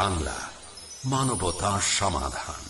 বাংলা মানবতা সমাধান।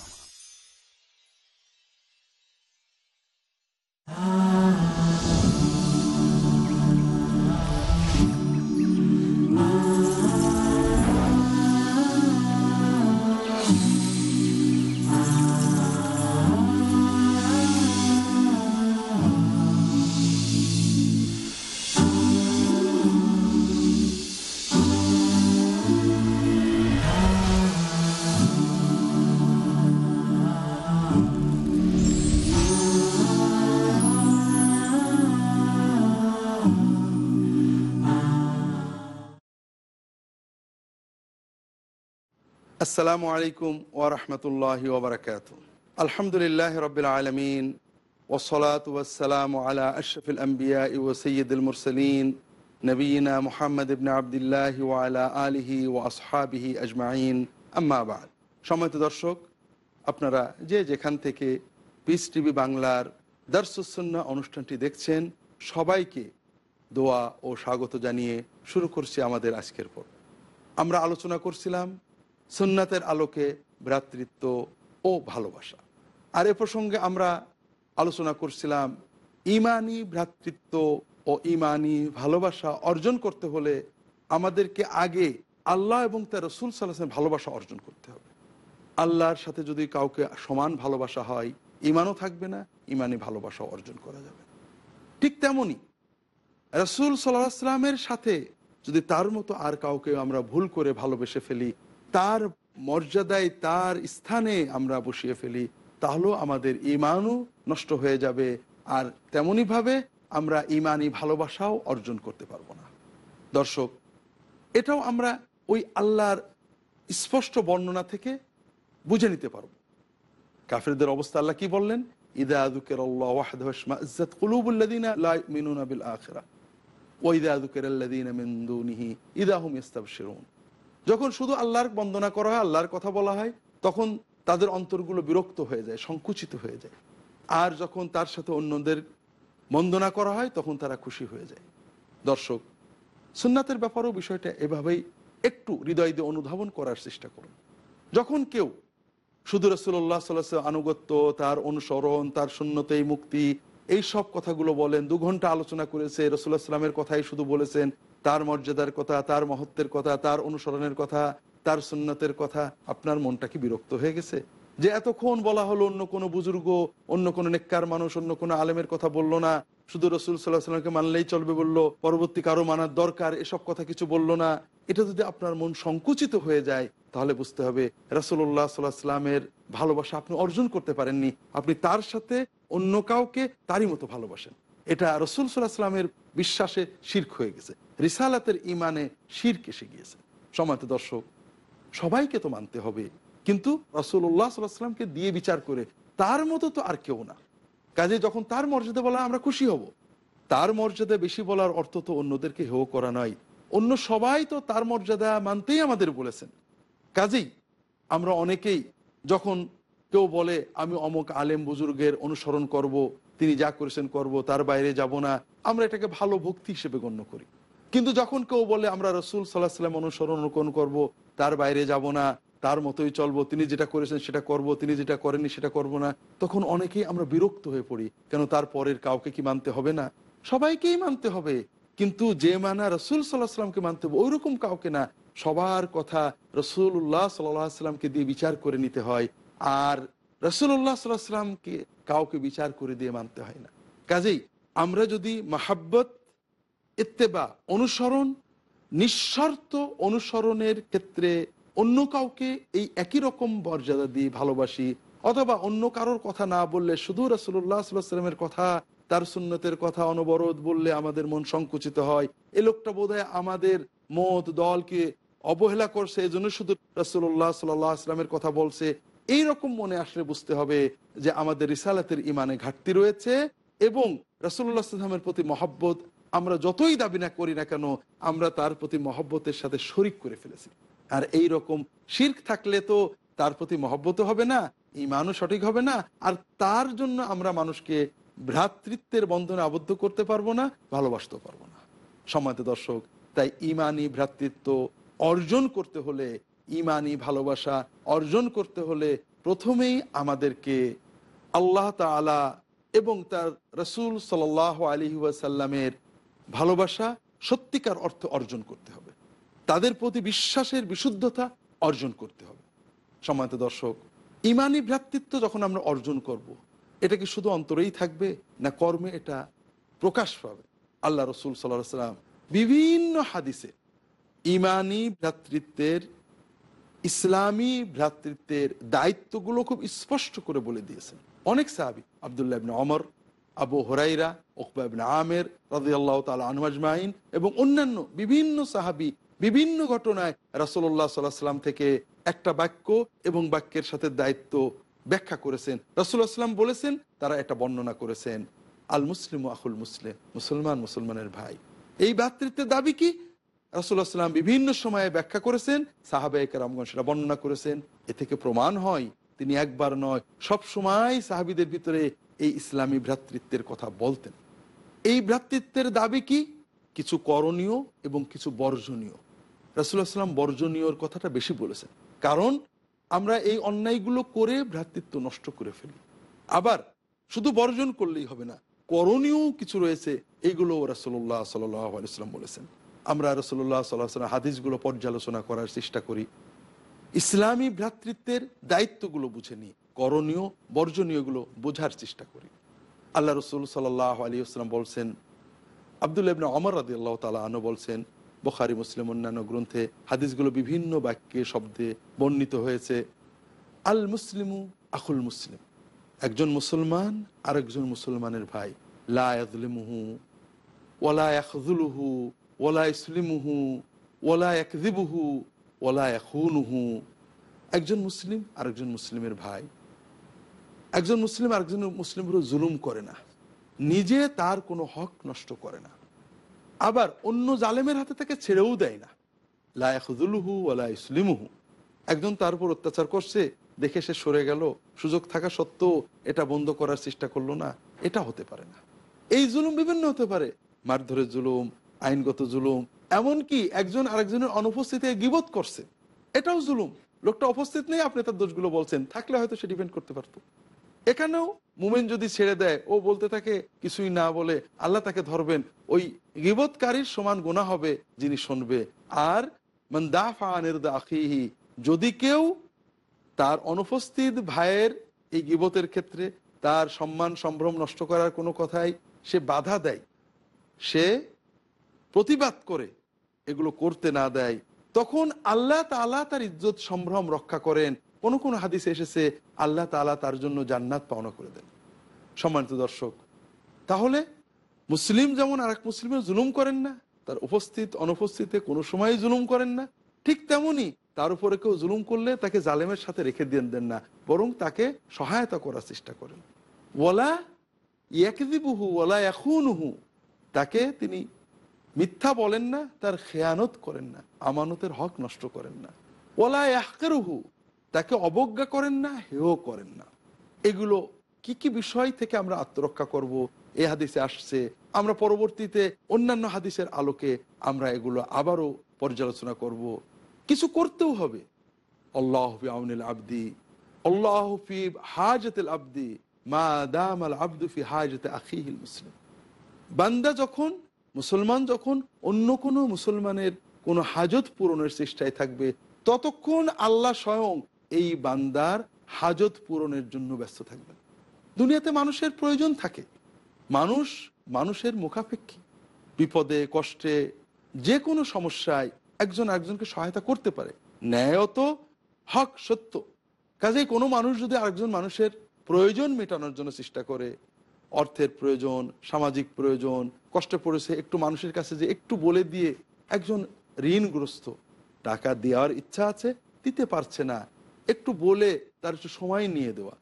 আসসালামু আলাইকুম ওরহমতুল্লাহ ওবরাকাত আলহামদুলিল্লাহ রবিল আলমিন ওসলাত ওয়াসালাম আলা আশরফুল আম্বিয়া ও সৈয়দুল মুরসলিন নবীনা মোহাম্মদ ইবন আবদুল্লাহ ওয়ালা আলিহি ও আসহাবিহি আজমাইন। আম্মাবাদ সময়ত দর্শক, আপনারা যে যেখান থেকে পিস টিভি বাংলার দর্শসন্না অনুষ্ঠানটি দেখছেন, সবাইকে দোয়া ও স্বাগত জানিয়ে শুরু করছি আমাদের আজকের পর আমরা আলোচনা করছিলাম সুন্নাতের আলোকে ভ্রাতৃত্ব ও ভালোবাসা। আর এ প্রসঙ্গে আমরা আলোচনা করছিলাম ইমানি ভ্রাতৃত্ব ও ইমানি ভালোবাসা অর্জন করতে হলে আমাদেরকে আগে আল্লাহ এবং তার রসুল সাল্লাহ ভালোবাসা অর্জন করতে হবে। আল্লাহর সাথে যদি কাউকে সমান ভালোবাসা হয়, ইমানও থাকবে না, ইমানি ভালোবাসা অর্জন করা যাবে ঠিক তেমনই রসুল সাল্লাহ আসলামের সাথে যদি তার মতো আর কাউকে আমরা ভুল করে ভালোবেসে ফেলি তার মর্যাদায়, তার স্থানে আমরা বসিয়ে ফেলি, তাহলেও আমাদের ইমানও নষ্ট হয়ে যাবে আর তেমনইভাবে আমরা ইমানি ভালোবাসাও অর্জন করতে পারব না। দর্শক, এটাও আমরা ওই আল্লাহর স্পষ্ট বর্ণনা থেকে বুঝে নিতে পারব। কাফেরদের অবস্থা আল্লাহ কি বললেন? ইদা আদুকের আল্লাহ ওয়াহদ যখন শুধু আল্লাহর বন্দনা করা হয়, আল্লাহর কথা বলা হয়, তখন তাদের অন্তরগুলো বিরক্ত হয়ে যায়, সংকুচিত হয়ে যায়। আর যখন তার সাথে অন্যদের বন্দনা করা হয়, তখন তারা খুশি হয়ে যায়। দর্শক, সুন্নাতের ব্যাপারেও বিষয়টা এভাবেই একটু হৃদয় দিয়ে অনুধাবন করার চেষ্টা করুন। যখন কেউ শুধু রসুল্লাহ সাল্লাহ আনুগত্য, তার অনুসরণ, তার শূন্যতেই মুক্তি, এই সব কথাগুলো বলেন, দু ঘণ্টা আলোচনা করেছে রসুল্লাহ সাল্লামের কথাই শুধু বলেছেন তার মর্যাদার কথা, তার মহত্বের কথা, তার অনুসরণের কথা, তার সুন্নতের কথা, আপনার মনটা কি বিরক্ত হয়ে গেছে? যে এতক্ষণ বলা হলো অন্য কোনো বুজুর্গ, অন্য কোনো নেককার মানুষ, অন্য কোনো আলেমের কথা বলল না, শুধু রসুল সাল্লাহ সাল্লামকে মানলেই চলবে বলল, পরবর্তী কারও মানার দরকার, এসব কথা কিছু বলল না, এটা যদি আপনার মন সংকুচিত হয়ে যায়, তাহলে বুঝতে হবে রাসুল্লাহ সাল্লাহ সাল্লামের ভালোবাসা আপনি অর্জন করতে পারেননি। আপনি তার সাথে অন্য কাউকে তারই মতো ভালোবাসেন। এটা রসুল সাল্লাহ সাল্লামের বিশ্বাসে শির্ক হয়ে গেছে। রিসালাতের ইমানে শির্ক এসে গিয়েছে। সমাতে দর্শক, সবাইকে তো মানতে হবে। কিন্তু রসুল্লাহ সাল্লাহামকে দিয়ে বিচার করে, তার মতো তো আর কেউ না। কাজে যখন তার মর্যাদা বলা আমরা খুশি হব। তার মর্যাদা বেশি বলার অর্থ তো অন্যদেরকে হেও করা নয়। অন্য সবাই তো তার মর্যাদা মানতেই আমাদের বলেছেন। কাজেই আমরা অনেকেই যখন কেউ বলে, আমি অমক আলেম বুজুর্গের অনুসরণ করব তিনি যা করেছেন করব, তার বাইরে যাব না। আমরা এটাকে ভালো ভক্তি হিসেবে গণ্য করি। কিন্তু যখন কেউ বলে, আমরা রসুল সাল্লাহ সাল্লাম অনুসরণ অনুকরণ করব, তার বাইরে যাব না, তার মতোই চলবো, তিনি যেটা করেছেন সেটা করব, তিনি যেটা করেননি সেটা করব না, তখন অনেকেই আমরা বিরক্ত হয়ে পড়ি। কেন তার পরের কাউকে কি মানতে হবে না? সবাইকেই মানতে হবে। কিন্তু যে মানা রসুল সাল্লাহ সাল্লামকে মানতে হবে ওই রকম কাউকে না। সবার কথা রসুল্লাহ সাল্লামকে দিয়ে বিচার করে নিতে হয়। আর রসুল্লাহ সাল্লাহ সাল্লামকে কাউকে বিচার করে দিয়ে মানতে হয় না। কাজেই আমরা যদি মাহাব্বত, ইত্তেবা, অনুসরণ নিঃস্বার্থ অনুসরণের ক্ষেত্রে অন্য কাউকে এই একই রকম মর্যাদা দিয়ে ভালোবাসি অথবা অন্য কারোর কথা না বললে শুধু রসুল্লাহ সাল্লামের কথা, তার সুন্নতের কথা অনবরত বললে আমাদের মন সংকুচিত হয়। এ লোকটা বোধ আমাদের মত, দলকে অবহেলা করছে জন্য শুধু রাসুল্লাহ সাল্লাহ আসলামের কথা বলছে। এই রকম মনে আসলে বুঝতে হবে যে আমাদের রিসালাতের ইমানে ঘাটতি রয়েছে এবং রসুল্লাহ সাল্লামের প্রতি মহব্বত আমরা যতই দাবি না করি না কেন, আমরা তার প্রতি মহব্বতের সাথে শরিক করে ফেলেছি। আর এই রকম শির্ক থাকলে তো তার প্রতি মহব্বত হবে না ইমানও সঠিক হবে না, আর তার জন্য আমরা মানুষকে ভ্রাতৃত্বের বন্ধনে আবদ্ধ করতে পারব না ভালোবাসতে পারব না। সম্মানিত দর্শক, তাই ইমানি ভ্রাতৃত্ব অর্জন করতে হলে ইমানি ভালোবাসা অর্জন করতে হলে প্রথমেই আমাদেরকে আল্লাহ তালা এবং তার রসুল সাল আলী ওয়াসাল্লামের ভালোবাসা সত্যিকার অর্থ অর্জন করতে হবে তাদের প্রতি বিশ্বাসের বিশুদ্ধতা অর্জন করতে হবে সম্মানিত দর্শক, ইমানি ভ্রাতৃত্ব যখন আমরা অর্জন করব। এটা কি শুধু অন্তরেই থাকবে না কর্মে এটা প্রকাশ পাবে আল্লাহ রসুল সাল্লাহ সাল্লাম বিভিন্ন হাদিসে ইমানি ভ্রাতৃত্বের ইসলামী ভ্রাতৃত্বের দায়িত্বগুলো খুব স্পষ্ট করে বলে দিয়েছেন। অনেক সাহাবি, আবদুল্লাহ ইবনে অমর আবু হরাইরা ওকবা আমের রাজিয়াল্লাহ তালা আনওয়াজমাইন এবং অন্যান্য বিভিন্ন সাহাবি বিভিন্ন ঘটনায় সাল্লাহ সাল্লাম থেকে একটা বাক্য এবং বাক্যের সাথে দায়িত্ব ব্যাখ্যা করেছেন। রাসুল্লাহ সাল্লাম বলেছেন, তারা এটা বর্ণনা করেছেন আল মুসলিম আহুল মুসলিম, মুসলমান মুসলমানের ভাই। এই ভ্রাতৃত্বের দাবি কি? রাসুল্লাহ সাল্লাম বিভিন্ন সময়ে ব্যাখ্যা করেছেন সাহাবাহিক রামগঞ্জ সেটা বর্ণনা করেছেন। এ থেকে প্রমাণ হয়, তিনি একবার নয়, সব সময় সাহাবিদের ভিতরে এই ইসলামী ভ্রাতৃত্বের কথা বলতেন। এই ভ্রাতৃত্বের দাবি কি? কিছু করণীয় এবং কিছু বর্জনীয়। রাসুল্লাহ সাল্লাম বর্জনীয়র কথাটা বেশি বলেছেন। কারণ আমরা এই অন্যায়গুলো করে ভ্রাতৃত্ব নষ্ট করে ফেলি। আবার শুধু বর্জন করলেই হবে না করণীয় কিছু রয়েছে এইগুলো রাসুল্লাহ সাল্লাম বলেছেন। আমরা রসুল্লাহ সাল্লাহ হাদিসগুলো পর্যালোচনা করার চেষ্টা করি। ইসলামী ভ্রাতৃত্বের দায়িত্বগুলো বুঝে নিই, করণীয়, বর্জনীয়গুলো বোঝার চেষ্টা করি। আল্লাহ রসুল সাল্লাহ আলী আসলাম বলছেন আবদুল্লাহ ইবনে অমর রাদি আল্লাহ তালা আনো বলছেন, বখারি, মুসলিম অন্যান্য গ্রন্থে হাদিসগুলো বিভিন্ন বাক্যে, শব্দে বর্ণিত হয়েছে, আল মুসলিমু আকুল মুসলিম। একজন মুসলমান আর একজন মুসলমানের ভাই লাহু ওলা ওলা ইসলিমুহু ওলা একদিবুহু ওলা এখুনুহু একজন মুসলিম, আরেকজন মুসলিমের ভাই। একজন মুসলিম, আরেকজন মুসলিমের জুলুম করে না। নিজে তার কোনো হক নষ্ট করে না। আবার অন্য জালেমের হাতে তাকে ছেড়েও দেয় না। লাহু ওলা ইসলিমুহু। একজন তার উপর অত্যাচার করছে, দেখে সে সরে গেল। সুযোগ থাকা সত্ত্বেও এটা বন্ধ করার চেষ্টা করল না। এটা হতে পারে না। এই জুলুম বিভিন্ন হতে পারে। মারধরের জুলুম আইনগত জুলুম, এমনকি একজন আরেকজনের অনুপস্থিতি গিবত করছে। এটাও জুলুম। লোকটা উপস্থিত নেই, আপনি তার দোষগুলো বলছেন। থাকলে হয়তো সে ডিপেন্ড করতে পারতো। এখানেও মুমেন যদি ছেড়ে দেয়, ও বলতে থাকে, কিছুই না বলে আল্লাহ তাকে ধরবেন। ওই গিবতকারীর সমান গোনা হবে যিনি শুনবে। আর যদি কেউ তার অনুপস্থিত ভাইয়ের এই গিবতের ক্ষেত্রে তার সম্মান, সম্ভ্রম নষ্ট করার কোনো কথাই সে বাধা দেয়, সে প্রতিবাদ করে এগুলো করতে না দেয়, তখন আল্লাহ তালা তার ইজ্জত সম্ভ্রম রক্ষা করেন। কোন কোন হাদিসে এসেছে, আল্লাহ তালা তার জন্য জান্নাত পাওনা করে দেন। সম্মানিত দর্শক, তাহলে মুসলিম যেমন আর এক মুসলিমের জুলুম করেন না, তার উপস্থিত, অনুপস্থিতে কোনো সময় জুলুম করেন না, ঠিক তেমনি তার উপরে কেউ জুলুম করলে তাকে জালেমের সাথে রেখে দিয়ে দেন না, বরং তাকে সহায়তা করার চেষ্টা করেন। ওলা ইয়াকদিবুহু ওলা এখুনহু তাকে তিনি মিথ্যা বলেন না, তার খেয়ানত করেন না, আমানতের হক নষ্ট করেন না। ওলা ইয়াহকেরুহু, তাকে অবজ্ঞা করেন না হেও করেন না। এগুলো কি কি বিষয় থেকে আমরা আত্মরক্ষা করব? এ হাদিসে আসছে, আমরা পরবর্তীতে অন্যান্য হাদিসের আলোকে আমরা এগুলো আবারও পর্যালোচনা করব। কিছু করতেও হবে। আল্লাহ আউনিল আবদি, আল্লাহ ফি হাজতুল আবদি, মা দাম আল আব্দু ফি হাজতে আখিহিল মুসলিম। বান্দা যখন মুসলমান যখন অন্য কোনো মুসলমানের কোনো হাজত পূরণের চেষ্টায় থাকবে, ততক্ষণ আল্লাহ স্বয়ং এই বান্দার হাজত পূরণের জন্য ব্যস্ত থাকবেন। দুনিয়াতে মানুষের প্রয়োজন থাকে। মানুষ মানুষের মুখাপেক্ষী। বিপদে, কষ্টে যে কোনো সমস্যায় একজন একজনকে সহায়তা করতে পারে। ন্যায়ত হক সত্য। কাজেই কোনো মানুষ যদি আরেকজন মানুষের প্রয়োজন মেটানোর জন্য চেষ্টা করে অর্থের প্রয়োজন, সামাজিক প্রয়োজন, কষ্টে পড়েছে একটু মানুষের কাছে যে একটু বলে দিয়ে একজন ঋণগ্রস্ত, টাকা দেওয়ার ইচ্ছা আছে, দিতে পারছে না। একটু বলে তার একটু সময় নিয়ে দেওয়া।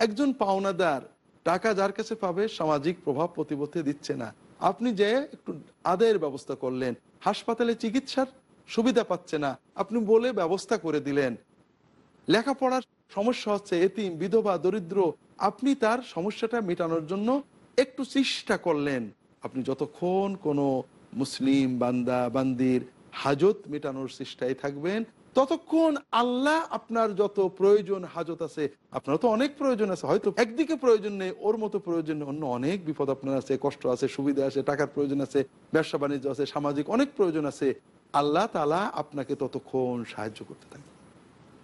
একজন পাওনাদার টাকা যার কাছে পাবে, সামাজিক প্রভাব প্রতিপত্তি দিচ্ছে না। আপনি যে একটু আদায়ের ব্যবস্থা করলেন, হাসপাতালে চিকিৎসার সুবিধা পাচ্ছে না, আপনি বলে ব্যবস্থা করে দিলেন। লেখাপড়ার সমস্যা হচ্ছে এতিম, বিধবা, দরিদ্র। আপনি তার সমস্যাটা মেটানোর জন্য একটু চেষ্টা করলেন। আপনি যতক্ষণ কোনো মুসলিম বান্দা, বান্দির হাজত মেটানোর চেষ্টায় থাকবেন, ততক্ষণ আল্লাহ আপনার যত প্রয়োজন হাজত আছে আপনার তো অনেক প্রয়োজন আছে, হয়তো একদিকে প্রয়োজন নেই, ওর মতো প্রয়োজন নেই, অন্য অনেক বিপদ আপনার আছে, কষ্ট আছে, সুবিধা আছে, টাকার প্রয়োজন আছে, ব্যবসা বাণিজ্য আছে, সামাজিক অনেক প্রয়োজন আছে। আল্লাহ তালা আপনাকে ততক্ষণ সাহায্য করতে থাকে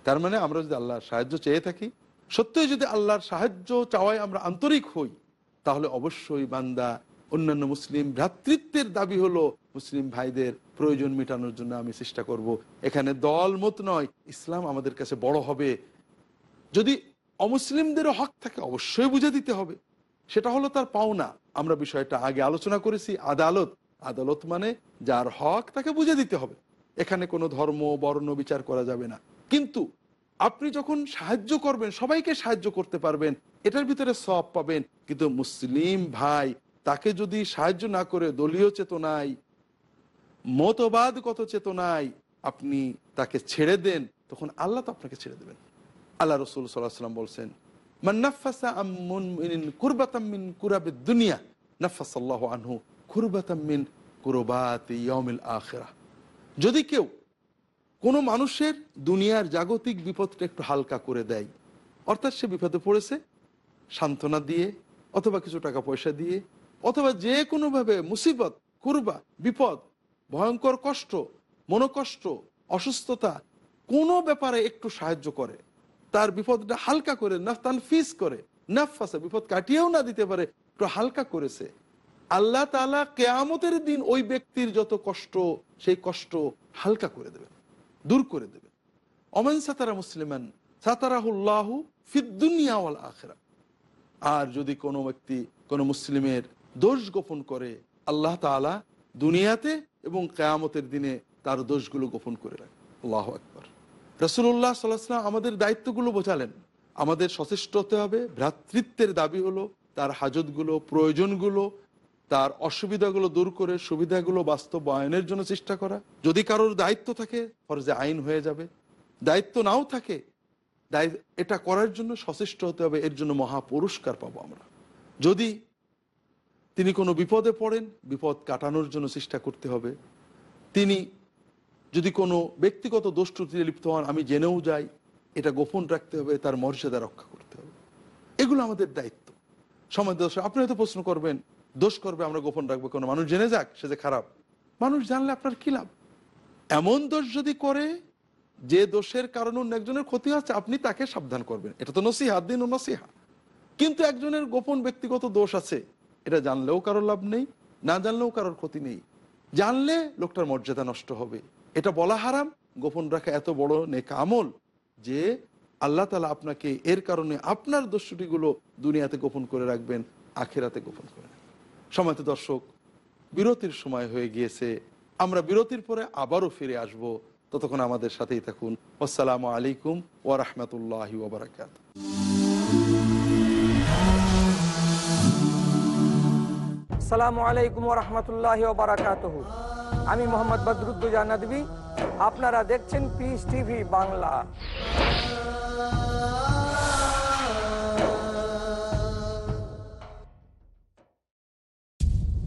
তার মানে আমরা যদি আল্লাহর সাহায্য চেয়ে থাকি, সত্যই যদি আল্লাহর সাহায্য চাওয়ায় আমরা আন্তরিক হই, তাহলে অবশ্যই বান্দা, অন্যান্য মুসলিম ভ্রাতৃত্বের দাবি হলো, মুসলিম ভাইদের প্রয়োজন মেটানোর জন্য আমি চেষ্টা করব। এখানে দল মত নয়, ইসলাম আমাদের কাছে বড় হবে। যদি অমুসলিমদেরও হক থাকে, অবশ্যই বুঝে দিতে হবে। সেটা হলো তার পাওনা। আমরা বিষয়টা আগে আলোচনা করেছি, আদালত। আদালত মানে যার হক, তাকে বুঝে দিতে হবে। এখানে কোনো ধর্ম, বর্ণ বিচার করা যাবে না। কিন্তু আপনি যখন সাহায্য করবেন, সবাইকে সাহায্য করতে পারবেন, এটার ভিতরে সব পাবেন। কিন্তু মুসলিম ভাই, তাকে যদি সাহায্য না করে, দলীয় চেতনায়, মতবাদগত চেতনায় আপনি তাকে ছেড়ে দেন, তখন আল্লাহ তো আপনাকে ছেড়ে দেবেন। আল্লাহ রসুল সাল্লাহ সাল্লাম বলছেন দুনিয়া, নাফাসাল্লাহ কুরবাত যদি কেউ কোনো মানুষের দুনিয়ার জাগতিক বিপদটা একটু হালকা করে দেয়। অর্থাৎ সে বিপদে পড়েছে, সান্ত্বনা দিয়ে, অথবা কিছু টাকা পয়সা দিয়ে, অথবা যে কোনোভাবে মুসিবত, কুরবা, বিপদ, ভয়ঙ্কর কষ্ট, মনোকষ্ট, অসুস্থতা, কোনো ব্যাপারে একটু সাহায্য করে। তার বিপদটা হালকা করে, নাফতান ফিস করে, নাফাসা, বিপদ কাটিয়েও না দিতে পারে, একটু হালকা করেছে। আল্লাহ তালা কেয়ামতের দিন ওই ব্যক্তির যত কষ্ট, সেই কষ্ট হালকা করে দেবেন। দূর করে দেবেন অমেন সাতারা মুসলিমান, সাতারাহুল্লাহু ফিদ্দুনিয়াওয়াল আখেরা। আর যদি কোনো ব্যক্তি, কোনো মুসলিমের দোষ গোপন করে, আল্লাহ তালা দুনিয়াতে এবং কেয়ামতের দিনে তার দোষগুলো গোপন করে রাখে। আল্লাহ একবার রসুল্লাহ সাল্লাহাম আমাদের দায়িত্বগুলো বোঝালেন। আমাদের সচেষ্ট হতে হবে, ভ্রাতৃত্বের দাবি হলো তার হাজতগুলো, প্রয়োজনগুলো তার অসুবিধাগুলো দূর করে সুবিধাগুলো বাস্তবায়নের জন্য চেষ্টা করা। যদি কারোর দায়িত্ব থাকে, ফরজে আইন হয়ে যাবে। দায়িত্ব নাও থাকে এটা করার জন্য সচেষ্ট হতে হবে, এর জন্য মহা পুরস্কার পাবো আমরা। যদি তিনি কোনো বিপদে পড়েন, বিপদ কাটানোর জন্য চেষ্টা করতে হবে। তিনি যদি কোনো ব্যক্তিগত দোষ লিপ্ত হন, আমি জেনেও যাই, এটা গোপন রাখতে হবে, তার মর্যাদা রক্ষা করতে হবে। এগুলো আমাদের দায়িত্ব। সময় দোষ আপনি হয়তো প্রশ্ন করবেন দোষ করবে, আমরা গোপন রাখব। কোনো মানুষ জেনে যাক সে যে খারাপ। মানুষ জানলে আপনার কি লাভ? এমন দোষ যদি করে, যে দোষের কারণে অন্য একজনের ক্ষতি হচ্ছে, আপনি তাকে সাবধান করবেন। এটা তো নসিহা দিন নসিহা। কিন্তু একজনের গোপন ব্যক্তিগত দোষ আছে, এটা জানলেও কারোর লাভ নেই, না জানলেও কারোর ক্ষতি নেই। জানলে লোকটার মর্যাদা নষ্ট হবে। এটা বলা হারাম, গোপন রাখা এত বড় নেক আমল যে আল্লাহ তালা আপনাকে এর কারণে আপনার দোষটিগুলো দুনিয়াতে গোপন করে রাখবেন, আখেরাতে গোপন করে সময়ত দর্শক, বিরতির সময় হয়ে গিয়েছে। আমরা বিরতির পরে আবারও ফিরে আসব। ততক্ষণ আমাদের সাথেই থাকুন। আসসালামু আলাইকুম ওরহমতুল্লাহ ওবরাকাত আলাইকুম আমি মোহাম্মদ বদরুদ্দুজা নদী আপনারা দেখছেন পিস টিভি বাংলা।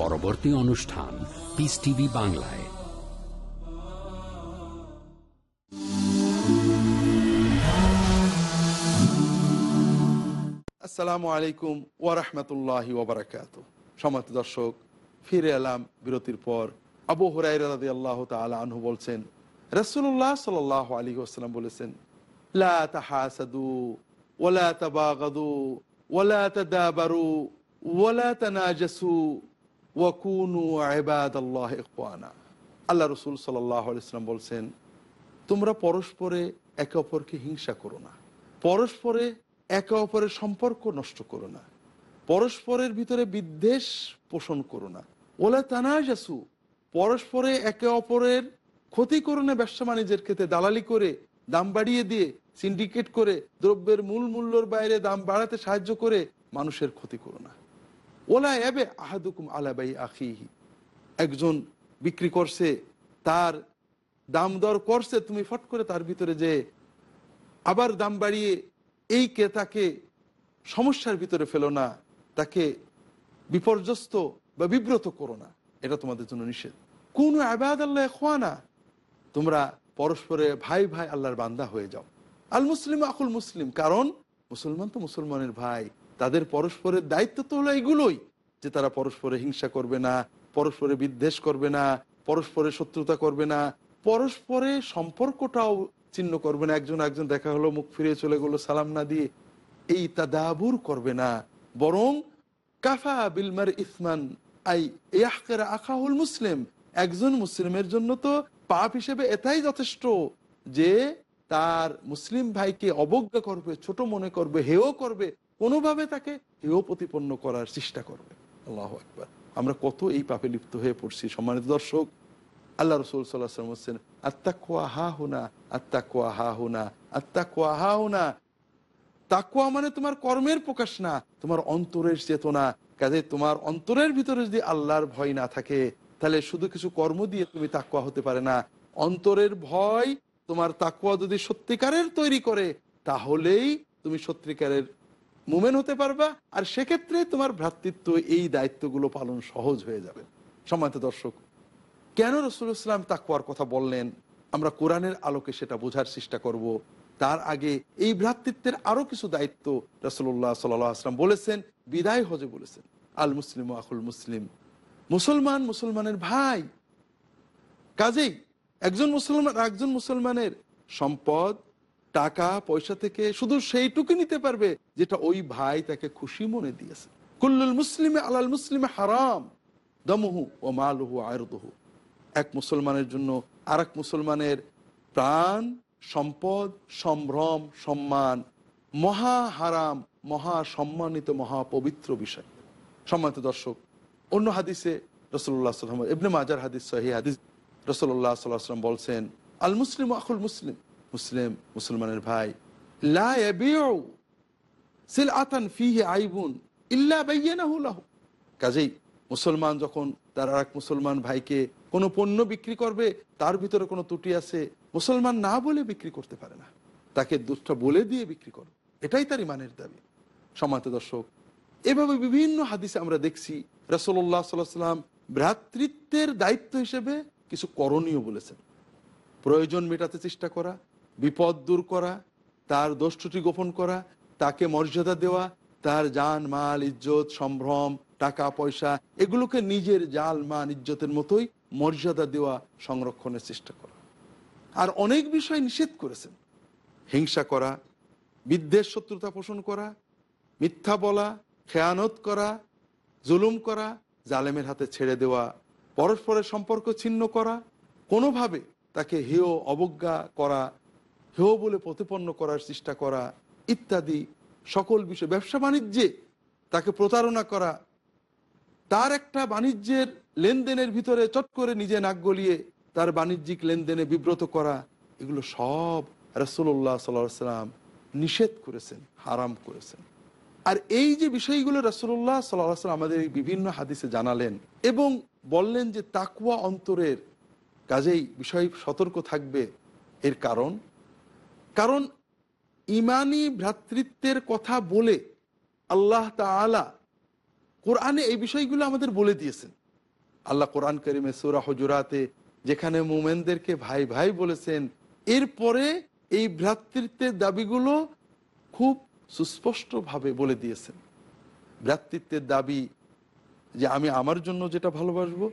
পরবর্তী অনুষ্ঠান পিস টিভি বাংলায়। আসসালামু আলাইকুম ওয়ারহমতুল্লাহি ওবরাকাত সমাত দর্শক, ফিরে এলাম বিরতির পর। আবু হুরাই রাদি আল্লাহ তালা আনহু বলছেন রসুল্লাহ সাল আলী আসসালাম বলেছেন ওলা তাবাগাদু ওলা তাদাবারু ওলা তানাজাসু ইখওয়ানা আল্লাহ রসুল আলাইসাল্লাম বলছেন, তোমরা পরস্পরে একে অপরকে হিংসা করো না। পরস্পরে একে অপরের সম্পর্ক নষ্ট করো না। পরস্পরের ভিতরে বিদ্বেষ পোষণ করো না। ওলা তানাজাসু, পরস্পরে একে অপরের ক্ষতি করো না ব্যবসা বাণিজ্যের ক্ষেত্রে দালালি করে, দাম বাড়িয়ে দিয়ে সিন্ডিকেট করে, দ্রব্যের মূল মূল্যর বাইরে দাম বাড়াতে সাহায্য করে মানুষের ক্ষতি করো না। ওলা এবে আহাদুকুম আলাবাই আখিহি। একজন বিক্রি করছে, তার দাম দর করছে, তুমি ফট করে তার ভিতরে যে আবার দাম বাড়িয়ে এই ক্রেতাকে সমস্যার ভিতরে ফেলো না, তাকে বিপর্যস্ত বা বিব্রত করো না, এটা তোমাদের জন্য নিষেধ। কোন আবাদ আল্লাহ খোয়া না তোমরা পরস্পরে ভাই ভাই আল্লাহর বান্দা হয়ে যাও। আল মুসলিম আকুল মুসলিম, কারণ মুসলমান তো মুসলমানের ভাই। তাদের পরস্পরের দায়িত্ব তো হলো এগুলোই, যে তারা পরস্পরে হিংসা করবে না, পরস্পরে বিদ্বেষ করবে না, পরস্পরে শত্রুতা করবে না, পরস্পরে সম্পর্কটাও চিহ্ন করবে না। একজন একজন দেখা হলো, মুখ ফিরে চলে গেলো সালাম না দিয়ে। এই তাদাবুর করবে না। বরং কাফা বিলমার ইসমান, আই ইয়াহকের আখাহুল মুসলিম। একজন মুসলিমের জন্য তো পাপ হিসেবে এটাই যথেষ্ট যে তার মুসলিম ভাইকে অবজ্ঞা করবে, ছোট মনে করবে হেও করবে। কোনোভাবে তাকে হেয় প্রতিপন্ন করার চেষ্টা করবে। আল্লাহ একবার আমরা কত এই পাপে লিপ্ত হয়ে পড়ছি। সম্মানিত দর্শক, আল্লাহ রসুল সাল্লাহ বলছেন আত্মা কোয়া হা হুনা আত্মা কোয়া হা হুনা আত্মা কোয়া হা হুনা। তাকুয়া মানে তোমার কর্মের প্রকাশ না, তোমার অন্তরের চেতনা। কাজে তোমার অন্তরের ভিতরে যদি আল্লাহর ভয় না থাকে, তাহলে শুধু কিছু কর্ম দিয়ে তুমি তাকুয়া হতে পারে না। অন্তরের ভয় তোমার তাকুয়া যদি সত্যিকারের তৈরি করে, তাহলেই তুমি সত্যিকারের মুমেন হতে পারবা, আর সেক্ষেত্রে তোমার ভ্রাতৃত্ব এই দায়িত্বগুলো পালন সহজ হয়ে যাবে। সম্মানিত দর্শক, কেন রসুল ইসলাম তাকুয়ার কথা বললেন? আমরা কোরআনের আলোকে সেটা বোঝার চেষ্টা করব। তার আগে এই ভ্রাতৃত্বের আরও কিছু দায়িত্ব রসুল্লাহ আসলাম বলেছেন, বিদায় হজে বলেছেন। আল মুসলিম আকুল মুসলিম। মুসলমান মুসলমানের ভাই। কাজেই একজন মুসলমান একজন মুসলমানের সম্পদ টাকা, পয়সা থেকে শুধু সেইটুকু নিতে পারবে যেটা ওই ভাই তাকে খুশি মনে দিয়েছে। কুল্লুল মুসলিমে আলাল মুসলিমে হারাম, দমহু ও মালহু আয়রদহু। এক মুসলমানের জন্য আর মুসলমানের প্রাণ, সম্পদ, সম্ভ্রম, সম্মান, মহা হারাম, মহা সম্মানিত, মহা পবিত্র বিষয়। সম্মানিত দর্শক, অন্য হাদিসে রসল্লাহ সাল্লাম ইবনে মাজার হাদিস সহি হাদিস রসল্লাহ সাল্লাম বলছেন, আল মুসলিম আখুল মুসলিম। মুসলিম, মুসলমানের ভাই। কাজেই মুসলমান যখন তার আর মুসলমান ভাইকে কোনো পণ্য বিক্রি করবে, তার ভিতরে কোনো ত্রুটি আছে, মুসলমান না বলে বিক্রি করতে পারে না। তাকে দুষ্টা বলে দিয়ে বিক্রি করো। এটাই তার ইমানের দাবি। সমান্ত দর্শক, এভাবে বিভিন্ন হাদিসে আমরা দেখছি রসল্লাহ সাল্লাম ভ্রাতৃত্বের দায়িত্ব হিসেবে কিছু করণীয় বলেছেন। প্রয়োজন মেটাতে চেষ্টা করা বিপদ দূর করা, তার দোষটি গোপন করা, তাকে মর্যাদা দেওয়া, তার জান, মাল, ইজ্জত, সম্ভ্রম, টাকা, পয়সা, এগুলোকে নিজের জাল, মান, ইজ্জতের মতোই মর্যাদা দেওয়া সংরক্ষণের চেষ্টা করা। আর অনেক বিষয় নিষেধ করেছেন। হিংসা করা, বিদ্বেষ, শত্রুতা পোষণ করা, মিথ্যা বলা, খেয়ানত করা, জুলুম করা, জালেমের হাতে ছেড়ে দেওয়া, পরস্পরের সম্পর্ক ছিন্ন করা, কোনোভাবে তাকে হেয়, অবজ্ঞা করা হেয় বলে প্রতিপন্ন করার চেষ্টা করা ইত্যাদি সকল বিষয়, ব্যবসা বাণিজ্যে তাকে প্রতারণা করা, তার একটা বাণিজ্যের লেনদেনের ভিতরে চট করে নিজে নাক গলিয়ে তার বাণিজ্যিক লেনদেনে বিব্রত করা, এগুলো সব রসুল্লাহ সাল্লাম নিষেধ করেছেন, হারাম করেছেন। আর এই যে বিষয়গুলো রসুল্লাহ সাল্লাম আমাদের এই বিভিন্ন হাদিসে জানালেন এবং বললেন যে তাকুয়া অন্তরের কাজেই বিষয় সতর্ক থাকবে, এর কারণ কারণ ইমানি ভ্রাতৃত্বের কথা বলে আল্লাহ তালা কোরআনে এই বিষয়গুলো আমাদের বলে দিয়েছেন। আল্লাহ কোরআন করিমে সুরা হজুরাতে যেখানে মোমেনদেরকে ভাই ভাই বলেছেন, এরপরে এই ভ্রাতৃত্বের দাবিগুলো খুব সুস্পষ্টভাবে বলে দিয়েছেন। ভ্রাতৃত্বের দাবি যে আমি আমার জন্য যেটা ভালোবাসবো,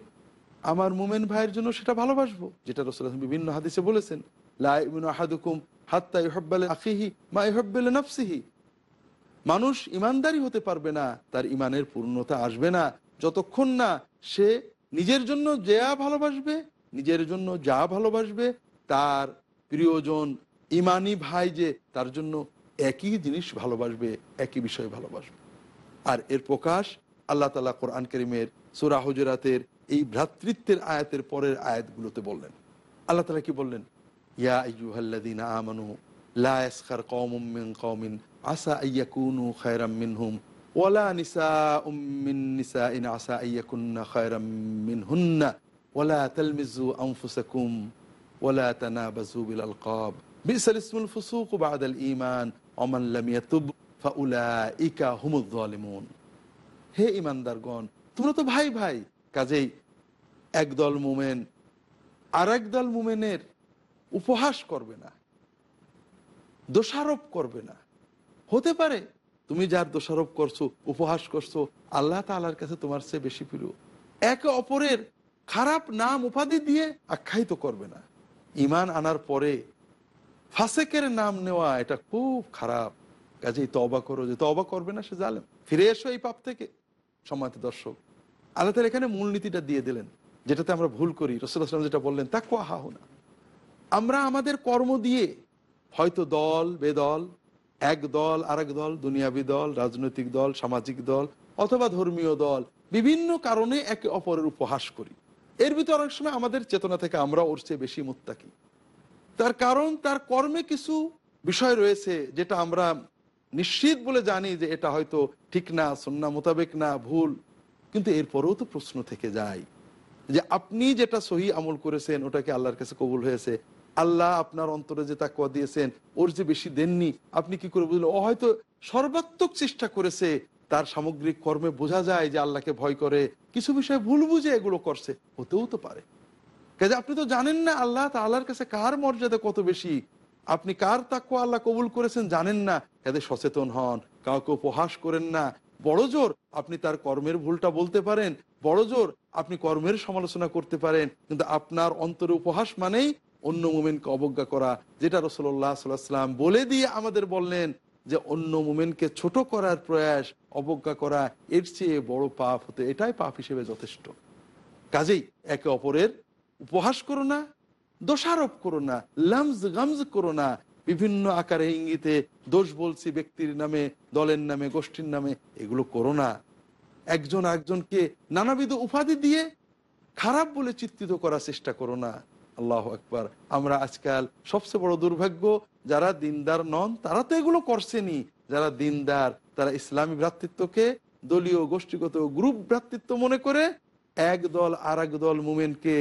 আমার মোমেন ভাইয়ের জন্য সেটা ভালোবাসবো, যেটা রসুল বিভিন্ন হাদিসে বলেছেন। মানুষ ইমানদারি হতে পারবে না, তার ইমানের পূর্ণতা আসবে না। যতক্ষণ না সে নিজের জন্য যা ভালোবাসবে, নিজের জন্য যা ভালোবাসবে, তার প্রিয়জন ইমানি ভাই যে, তার জন্য একই জিনিস ভালোবাসবে, একই বিষয় ভালোবাসবে। আর এর প্রকাশ আল্লাহ তালা কোরআন করিমের সুরা হুজরাতের এই ভ্রাতৃত্বের আয়াতের পরের আয়াতগুলোতে বললেন। আল্লাহ তালা কি বললেন? ইয়া আইয়ুহাল্লাদিনা আমানু লা ইয়াসখার কওমুম মিন কওমিন আসা আইয়াকুনু খায়রাম মিনহুম ওয়ালা নিসাউম মিন নিসাইন আসা আইয়াকুন্না খায়রাম মিনহুন্না ওয়ালা তালমিজু আনফুসাকুম ওয়ালা তানাবাজু বিল আলকাব বিসাল ইসমুল ফুসুক বাদাল ঈমান ওমান লাম ইয়াতুব ফাউলাইকা হুমুয যালিমুন হে ইমানদারগণ, তোমরা তো ভাই ভাই, কাজেই একদল মোমেন আর দল মোমেনের উপহাস করবে না, দোষারোপ করবে না। হতে পারে তুমি যার দোষারোপ করছ, উপহাস করছ, আল্লাহ তালার কাছে তোমার চেয়ে বেশি প্রিয়। একে অপরের খারাপ নাম উপাধি দিয়ে আখ্যায়িত করবে না। ইমান আনার পরে ফাসেকের নাম নেওয়া এটা খুব খারাপ। কাজেই তবা করো যে তবা করবে না সে জালেম। ফিরে এসো এই পাপ থেকে, সম্মানিত দর্শক। আল্লাহ তালা এখানে মূলনীতিটা দিয়ে দিলেন, যেটাতে আমরা ভুল করি। রসুল্লাহাম যেটা বললেন তা কোয়া না আমরা আমাদের কর্ম দিয়ে হয়তো দল, বেদল, এক দল, আরেক দল, দুনিয়াবি দল, রাজনৈতিক দল, সামাজিক দল, অথবা ধর্মীয় দল, বিভিন্ন কারণে একে অপরের উপহাস করি। এর ভিতরে অনেক সময় আমাদের চেতনা থেকে আমরা ওর চেয়ে বেশি মুত্তাকি। তার কারণ, তার কর্মে কিছু বিষয় রয়েছে যেটা আমরা নিশ্চিত বলে জানি যে এটা হয়তো ঠিক না, সন্না মোতাবেক না, ভুল। কিন্তু এরপরেও তো প্রশ্ন থেকে যায় যে আপনি যেটা সহি আমল করেছেন, ওটাকে আল্লাহর কাছে কবুল হয়েছে আল্লাহ আপনার অন্তরে যে তাকুয়া দিয়েছেন, ওর যে বেশি দেননি, আপনি কি করে বুঝলেন? ও হয়তো সর্বাত্মক চেষ্টা করেছে, তার সামগ্রিক কর্মে বোঝা যায় যে আল্লাহকে ভয় করে, কিছু বিষয় ভুল বুঝে এগুলো করছে, হতেও তো পারে। কাজে আপনি তো জানেন না আল্লাহ তা আল্লাহর কাছে কার মর্যাদা কত বেশি। আপনি কার তাকুয়া আল্লাহ কবুল করেছেন জানেন না এদের সচেতন হন, কাউকে উপহাস করেন না। বড় জোর আপনি তার কর্মের ভুলটা বলতে পারেন, বড় জোর আপনি কর্মের সমালোচনা করতে পারেন, কিন্তু আপনার অন্তরে উপহাস মানেই অন্য মোমেনকে অবজ্ঞা করা, যেটা রসল্লাহ সাল্লাম বলে দিয়ে আমাদের বললেন যে অন্য মোমেনকে ছোট করার প্রয়াস, অবজ্ঞা করা এর চেয়ে বড় পাপ হতে, এটাই পাপ হিসেবে যথেষ্ট। কাজেই একে অপরের উপহাস করো না, দোষারোপ করো না, লামজ গামজ করো না, বিভিন্ন আকারে ইঙ্গিতে দোষ বলছি ব্যক্তির নামে, দলের নামে, গোষ্ঠীর নামে, এগুলো করো না। একজন একজনকে নানাবিধ উপাধি দিয়ে খারাপ বলে চিত্রিত করার চেষ্টা করো না। আল্লাহ একবার আমরা আজকাল সবচেয়ে বড় দুর্ভাগ্য, যারা দিনদার নন, তারা তো এগুলো করছেনি যারা দিনদার, তারা ইসলামী ভ্রাতৃত্বকে দলীয় গোষ্ঠীগত গ্রুপ ভ্রাতৃত্ব মনে করে এক দল আর দল মুমেনকে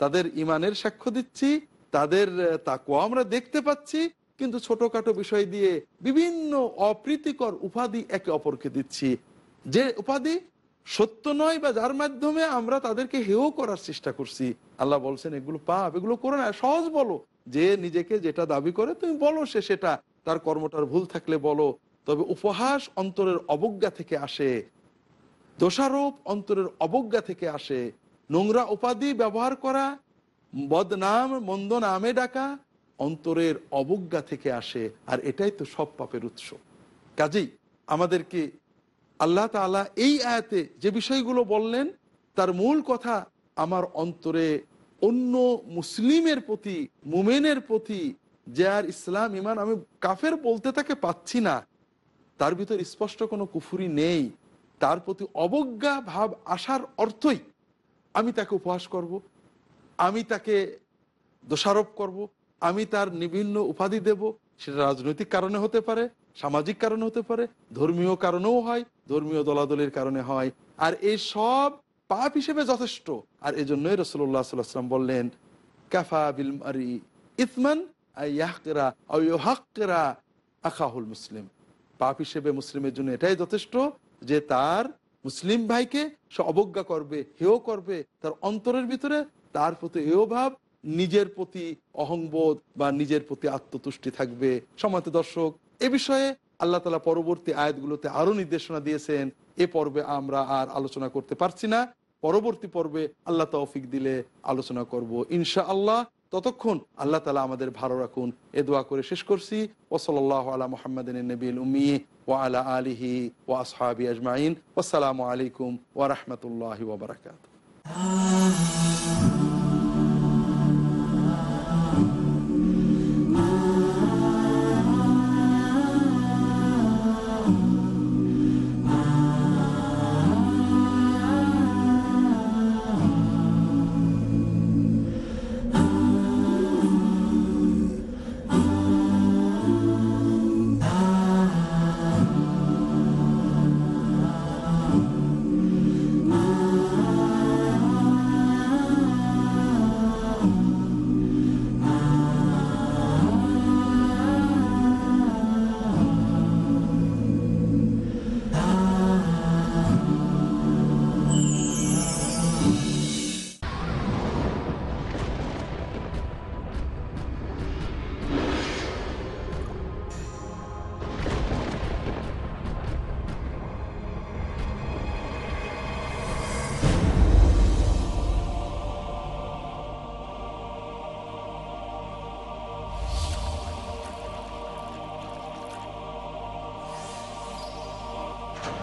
তাদের ইমানের সাক্ষ্য দিচ্ছি, তাদের তাকুয়া আমরা দেখতে পাচ্ছি, কিন্তু ছোটখাটো বিষয় দিয়ে বিভিন্ন অপ্রীতিকর উপাধি একে অপরকে দিচ্ছি। যে উপাধি সত্য নয় বা যার মাধ্যমে আমরা তাদেরকে হেও করার চেষ্টা করছি। আল্লাহ বলছেন, এগুলো পাপ, এগুলো করো না, সহজ বলো। যে নিজেকে যেটা দাবি করে, তুমি বলো সে সেটা। তার কর্মটার ভুল থাকলে বলো। তবে উপহাস অন্তরের অবজ্ঞা থেকে আসে। দোষারোপ অন্তরের অবজ্ঞা থেকে আসে। নোংরা উপাধি ব্যবহার করা, বদনাম, মন্দ নামে ডাকা অন্তরের অবজ্ঞা থেকে আসে। আর এটাই তো সব পাপের উৎস। কাজেই আমাদেরকে আল্লাহ তালা এই আয়াতে যে বিষয়গুলো বললেন, তার মূল কথা আমার অন্তরে অন্য মুসলিমের প্রতি, মুমেনের প্রতি যে আর ইসলাম ইমান আমি কাফের বলতে তাকে পাচ্ছি না, তার ভিতর স্পষ্ট কোনো কুফুরি নেই তার প্রতি অবজ্ঞা ভাব আসার অর্থই আমি তাকে উপহাস করব। আমি তাকে দোষারোপ করব। আমি তার বিভিন্ন উপাধি দেব, সেটা রাজনৈতিক কারণে হতে পারে সামাজিক কারণে হতে পারে, ধর্মীয় কারণেও হয়, ধর্মীয় দলাদলের কারণে হয়। আর এই সব পাপ হিসেবে যথেষ্ট। আর এই জন্যই রসল্লাহ সাল্লাম বললেন, কাফা বিল মারি ইতমান আখাহুল মুসলিম। পাপ হিসেবে মুসলিমের জন্য এটাই যথেষ্ট যে তার মুসলিম ভাইকে সে অবজ্ঞা করবে হেও করবে, তার অন্তরের ভিতরে তার প্রতি এও ভাব নিজের প্রতি অহংবোধ বা নিজের প্রতি আত্মতুষ্টি থাকবে। সমাজ দর্শক এ বিষয়ে আল্লাহ তালা পরবর্তী আয়াতগুলোতে আরও নির্দেশনা দিয়েছেন। এ পর্বে আমরা আর আলোচনা করতে পারছি না। পরবর্তী পর্বে আল্লাহ তৌফিক দিলে আলোচনা করব ইনশা আল্লাহ ততক্ষণ আল্লাহ তালা আমাদের ভালো রাখুন। এ দোয়া করে শেষ করছি। ওসলাল্লাহ আলা মোহাম্মদ নবীল উম্মি ও আলা আলিহি ও আসহাবি আজমাইন। আসসালামু আলাইকুম ওরহমতুল্লাহ ওবরাকাত